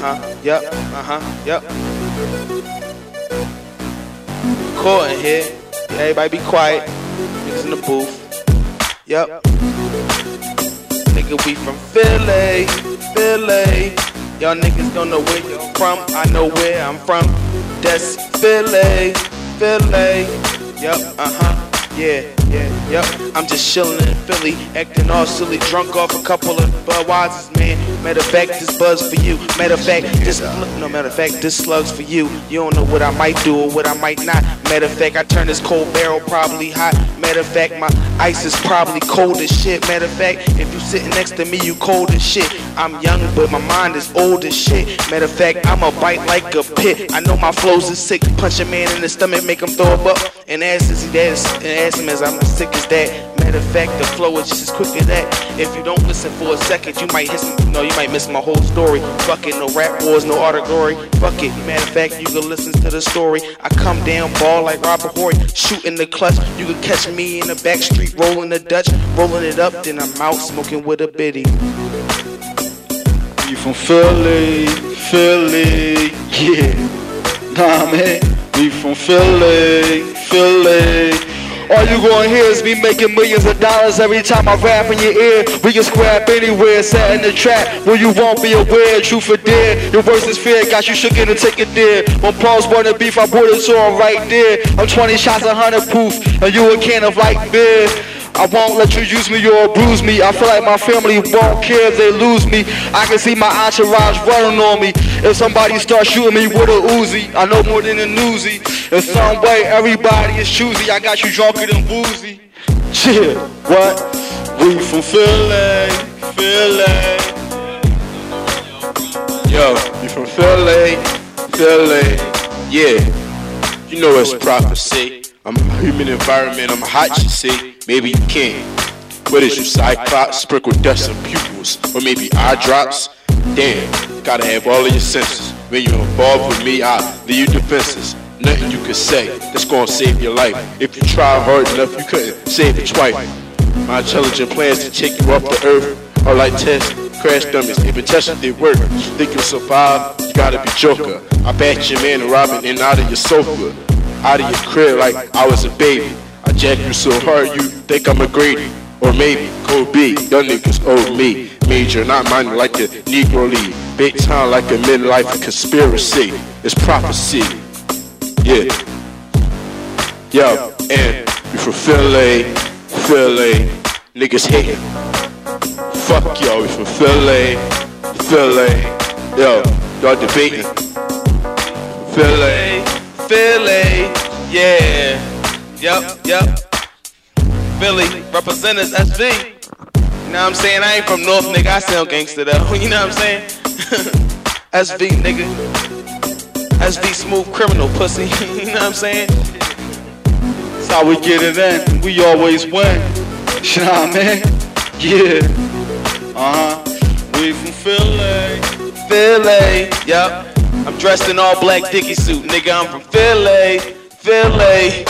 huh, yep, uh huh, yep. In here. Everybody be quiet. Niggas in the booth. Yep. Nigga, we from Philly, Philly. Y'all niggas don't know where you're from. I know where I'm from. That's Philly, Philly. Yep, uh huh. Yeah, yeah, yep. I'm just chillin' in Philly, acting all silly, drunk off a couple of Budweisers, man. Matter of fact, this buzz for you. Matter of fact, this no matter of fact, this slug's for you. You don't know what I might do or what I might not. Matter of fact, I turn this cold barrel probably hot. Matter of fact, my ice is probably cold as shit. Matter of fact, if you sitting next to me, you cold as shit. I'm young, but my mind is old as shit. Matter of fact, I'm a bite like a pit. I know my flows is sick. Punch a man in the stomach, make him throw up, and ask is he dead, and ask him as I'm as sick as that. Matter of fact, the flow is just as quick as that. If you don't listen for a second, you might hit some, no, you might miss my whole story. Fuck it, no rap wars, no art of glory. Fuck it, matter of fact, you can listen to the story. I come down ball like Robert Horry, shooting the clutch. You can catch me in the back street, rolling the Dutch, rolling it up, then I'm out smoking with a biddy. You from Philly, Philly, yeah. Nah, man. We from Philly, Philly. All you gonna hear is me making millions of dollars every time I rap in your ear. We can scrap anywhere, set in the trap where you won't be aware. Truth or dare, your worst is fear, got you shook in a ticket there. When Paul's wanna beef, I brought it to him right there. I'm 20 shots, 100 proof, and you a can of light beer. I won't let you use me or bruise me. I feel like my family won't care if they lose me. I can see my entourage running on me. If somebody starts shooting me with a Uzi, I know more than a newsie. In some way, everybody is choosy. I got you drunker than woozy. Chill, what? We from Philly, Philly. Yo, you from Philly, Philly, yeah. You know it's prophecy. I'm a human environment, I'm hot, you see. Maybe you can. What is you, Cyclops? Sprinkle dust and pupils. Or maybe eye drops? Damn, gotta have all of your senses. When you're involved with me, I leave you defenses. Nothing you can say that's gonna save your life. If you try hard enough, you couldn't save it twice. My intelligent plans to take you off the earth are like test crash dummies. Been testing their work. Think you'll survive? You gotta be joker. I bat your man and in out of your sofa, out of your crib like I was a baby. I jack you so hard you think I'm a Grady. Or maybe Kobe, young niggas owe me. Major, not minor like the Negro League. Big time like a midlife conspiracy. It's prophecy. Yeah. Yo, and we from Philly, Philly. Niggas hating. Fuck y'all, we from Philly, Philly. Yo, y'all debating. Philly. Philly, yeah. Yep, yup. Philly, representatives SV. You know what I'm saying? I ain't from North, nigga. I sound gangster though. You know what I'm saying? SV, nigga. SV smooth criminal pussy. you know what I'm saying? That's how we get it in. We always win. You know what I mean? Yeah. Uh huh. We from Philly. Philly, yup. I'm dressed in all black dicky suit, nigga. I'm from Philly, Philly.